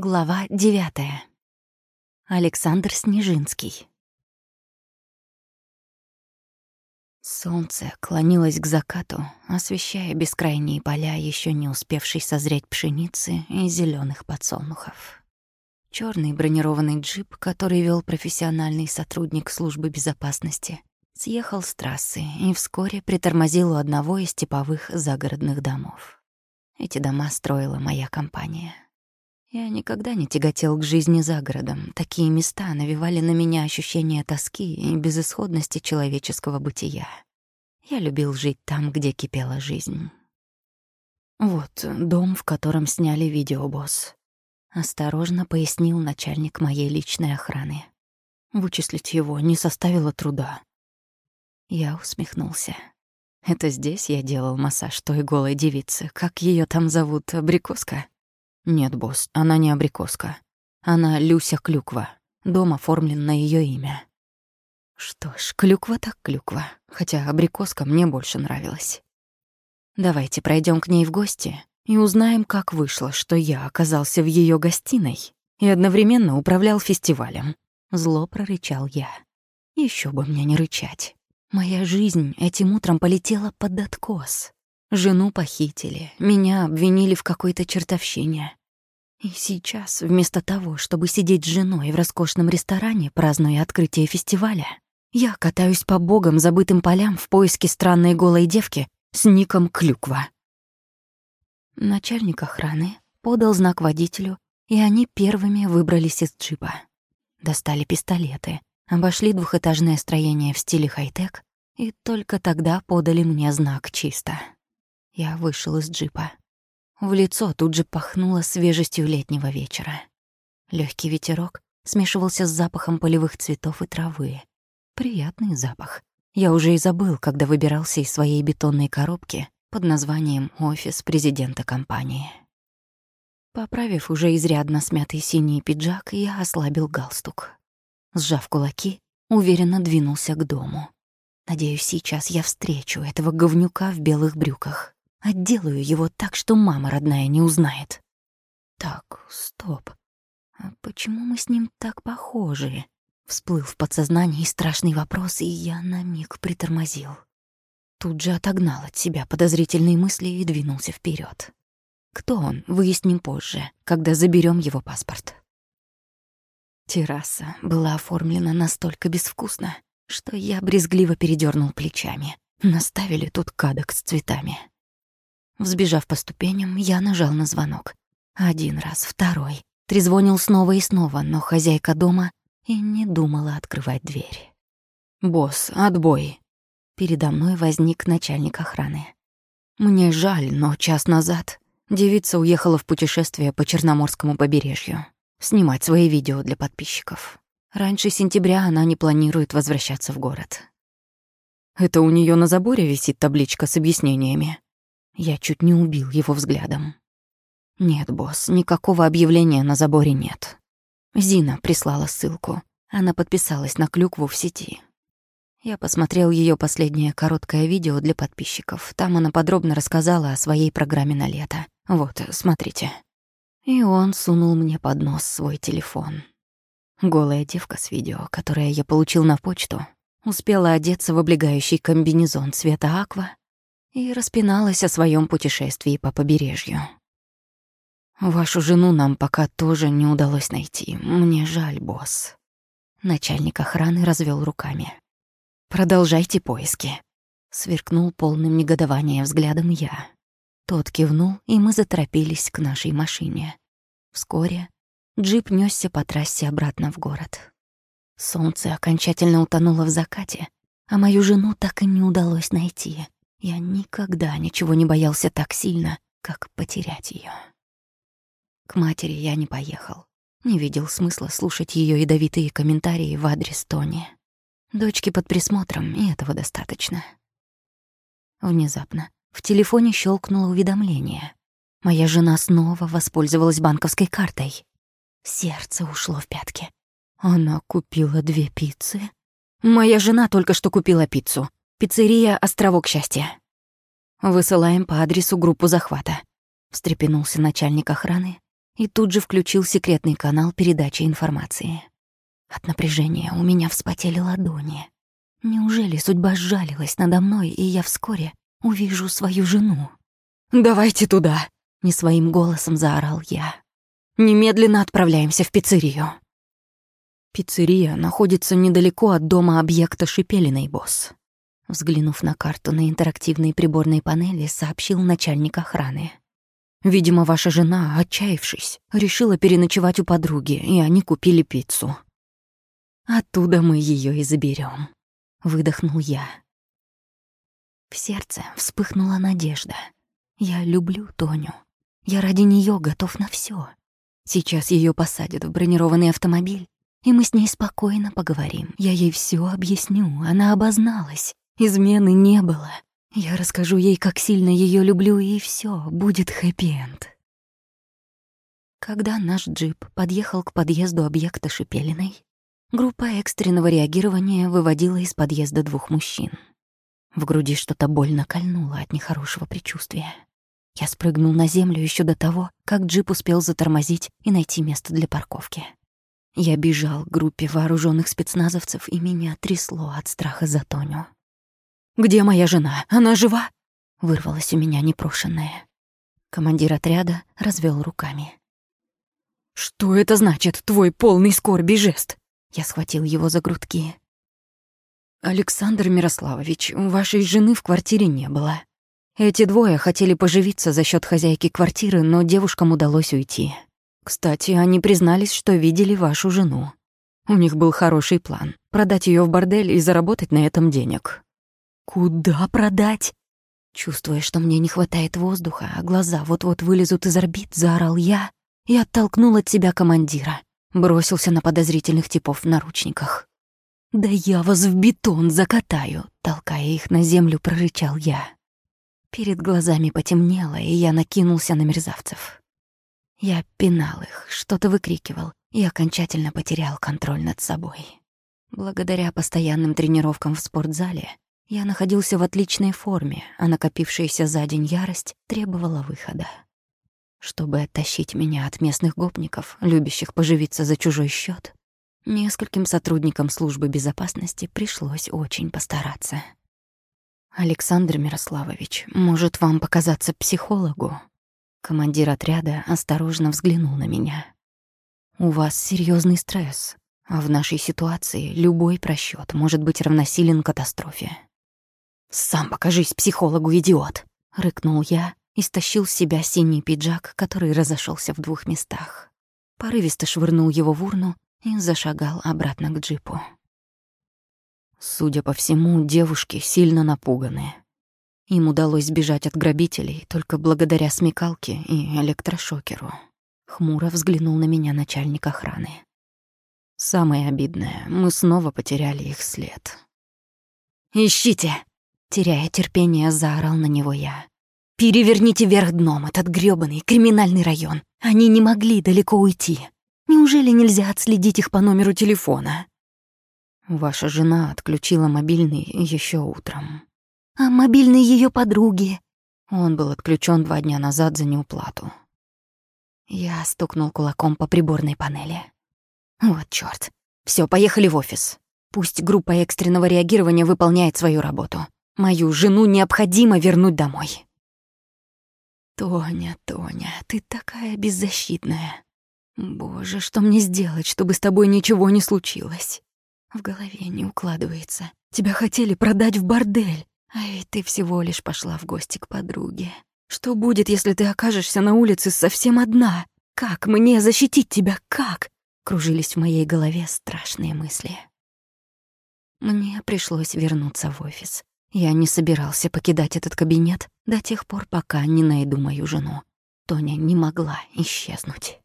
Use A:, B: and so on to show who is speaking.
A: Глава девятая. Александр Снежинский. Солнце клонилось к закату, освещая бескрайние поля еще не успевшей созреть пшеницы и зеленых подсолнухов. Черный бронированный джип, который вел профессиональный сотрудник службы безопасности, съехал с трассы и вскоре притормозил у одного из типовых загородных домов. Эти дома строила моя компания — я никогда не тяготел к жизни за городом. Такие места навевали на меня ощущение тоски и безысходности человеческого бытия. Я любил жить там, где кипела жизнь. Вот дом, в котором сняли видеобосс. Осторожно пояснил начальник моей личной охраны. Вычислить его не составило труда. Я усмехнулся. Это здесь я делал массаж той голой девицы. Как ее там зовут? Абрикоска? Нет, босс, она не абрикоска. Она Люся Клюква. Дом оформлен на ее имя. Что ж, клюква так клюква, хотя абрикоска мне больше нравилась. Давайте пройдем к ней в гости и узнаем, как вышло, что я оказался в ее гостиной и одновременно управлял фестивалем. Зло прорычал я. Еще бы мне не рычать. Моя жизнь этим утром полетела под откос. Жену похитили, меня обвинили в какой-то чертовщине. И сейчас, вместо того, чтобы сидеть с женой в роскошном ресторане, празднуя открытие фестиваля, я катаюсь по богам забытым полям в поиске странной голой девки с ником Клюква. Начальник охраны подал знак водителю, и они первыми выбрались из джипа. Достали пистолеты, обошли двухэтажное строение в стиле хай-тек и только тогда подали мне знак чисто. Я вышел из джипа. В лицо тут же пахнуло свежестью летнего вечера. Легкий ветерок смешивался с запахом полевых цветов и травы. Приятный запах. Я уже и забыл, когда выбирался из своей бетонной коробки под названием «Офис президента компании». Поправив уже изрядно смятый синий пиджак, я ослабил галстук. Сжав кулаки, уверенно двинулся к дому. Надеюсь, сейчас я встречу этого говнюка в белых брюках. Отделаю его так, что мама родная не узнает. Так, стоп. А почему мы с ним так похожи? Всплыл в подсознании страшный вопрос, и я на миг притормозил. Тут же отогнал от себя подозрительные мысли и двинулся вперед. Кто он, выясним позже, когда заберем его паспорт. Терраса была оформлена настолько безвкусно, что я брезгливо передернул плечами. Наставили тут кадок с цветами. Взбежав по ступеням, я нажал на звонок. Один раз, второй. Трезвонил снова и снова, но хозяйка дома и не думала открывать дверь. «Босс, отбой!» Передо мной возник начальник охраны. «Мне жаль, но час назад девица уехала в путешествие по Черноморскому побережью. Снимать свои видео для подписчиков. Раньше сентября она не планирует возвращаться в город. Это у нее на заборе висит табличка с объяснениями. Я чуть не убил его взглядом. Нет, босс, никакого объявления на заборе нет. Зина прислала ссылку. Она подписалась на клюкву в сети. Я посмотрел ее последнее короткое видео для подписчиков. Там она подробно рассказала о своей программе на лето. Вот, смотрите. И он сунул мне под нос свой телефон. Голая девка с видео, которое я получил на почту, успела одеться в облегающий комбинезон цвета аква и распиналась о своем путешествии по побережью. «Вашу жену нам пока тоже не удалось найти. Мне жаль, босс». Начальник охраны развел руками. «Продолжайте поиски», — сверкнул полным негодования взглядом я. Тот кивнул, и мы заторопились к нашей машине. Вскоре джип нёсся по трассе обратно в город. Солнце окончательно утонуло в закате, а мою жену так и не удалось найти. Я никогда ничего не боялся так сильно, как потерять ее. К матери я не поехал. Не видел смысла слушать ее ядовитые комментарии в адрес Тони. Дочки под присмотром, и этого достаточно. Внезапно в телефоне щелкнуло уведомление. Моя жена снова воспользовалась банковской картой. Сердце ушло в пятки. Она купила две пиццы. Моя жена только что купила пиццу. Пиццерия «Островок счастья». Высылаем по адресу группу захвата. Встрепенулся начальник охраны, и тут же включил секретный канал передачи информации. От напряжения у меня вспотели ладони. Неужели судьба сжалилась надо мной, и я вскоре увижу свою жену? «Давайте туда!» — не своим голосом заорал я. «Немедленно отправляемся в пиццерию!» Пиццерия находится недалеко от дома объекта Шипелиной, босс. Взглянув на карту на интерактивной приборной панели, сообщил начальник охраны. Видимо, ваша жена, отчаявшись, решила переночевать у подруги, и они купили пиццу. Оттуда мы ее и заберем. Выдохнул я. В сердце вспыхнула надежда. Я люблю Тоню. Я ради нее готов на все. Сейчас ее посадят в бронированный автомобиль, и мы с ней спокойно поговорим. Я ей все объясню, она обозналась. Измены не было. Я расскажу ей, как сильно ее люблю, и все будет хэппи-энд. Когда наш джип подъехал к подъезду объекта Шипелиной, группа экстренного реагирования выводила из подъезда двух мужчин. В груди что-то больно кольнуло от нехорошего предчувствия. Я спрыгнул на землю еще до того, как джип успел затормозить и найти место для парковки. Я бежал к группе вооруженных спецназовцев, и меня трясло от страха за Тоню. «Где моя жена? Она жива?» — вырвалась у меня непрошенная. Командир отряда развел руками. «Что это значит, твой полный скорби жест?» Я схватил его за грудки. «Александр Мирославович, вашей жены в квартире не было. Эти двое хотели поживиться за счет хозяйки квартиры, но девушкам удалось уйти. Кстати, они признались, что видели вашу жену. У них был хороший план — продать ее в бордель и заработать на этом денег. Куда продать? Чувствуя, что мне не хватает воздуха, а глаза вот-вот вылезут из орбит, заорал я и оттолкнул от себя командира. Бросился на подозрительных типов в наручниках. «Да я вас в бетон закатаю!» Толкая их на землю, прорычал я. Перед глазами потемнело, и я накинулся на мерзавцев. Я пинал их, что-то выкрикивал и окончательно потерял контроль над собой. Благодаря постоянным тренировкам в спортзале я находился в отличной форме, а накопившаяся за день ярость требовала выхода. Чтобы оттащить меня от местных гопников, любящих поживиться за чужой счет, нескольким сотрудникам службы безопасности пришлось очень постараться. «Александр Мирославович, может вам показаться психологу?» Командир отряда осторожно взглянул на меня. «У вас серьезный стресс, а в нашей ситуации любой просчет может быть равносилен катастрофе. «Сам покажись психологу, идиот!» — рыкнул я и стащил с себя синий пиджак, который разошелся в двух местах. Порывисто швырнул его в урну и зашагал обратно к джипу. Судя по всему, девушки сильно напуганы. Им удалось сбежать от грабителей только благодаря смекалке и электрошокеру. Хмуро взглянул на меня начальник охраны. Самое обидное, мы снова потеряли их след. «Ищите!» Теряя терпение, заорал на него я. «Переверните вверх дном этот грёбаный криминальный район. Они не могли далеко уйти. Неужели нельзя отследить их по номеру телефона?» Ваша жена отключила мобильный еще утром. А мобильный ее подруги? Он был отключен два дня назад за неуплату. Я стукнул кулаком по приборной панели. Вот чёрт. Всё, поехали в офис. Пусть группа экстренного реагирования выполняет свою работу. Мою жену необходимо вернуть домой. Тоня, Тоня, ты такая беззащитная. Боже, что мне сделать, чтобы с тобой ничего не случилось? В голове не укладывается. Тебя хотели продать в бордель, а ведь ты всего лишь пошла в гости к подруге. Что будет, если ты окажешься на улице совсем одна? Как мне защитить тебя? Как? Кружились в моей голове страшные мысли. Мне пришлось вернуться в офис. Я не собирался покидать этот кабинет до тех пор, пока не найду мою жену. Тоня не могла исчезнуть.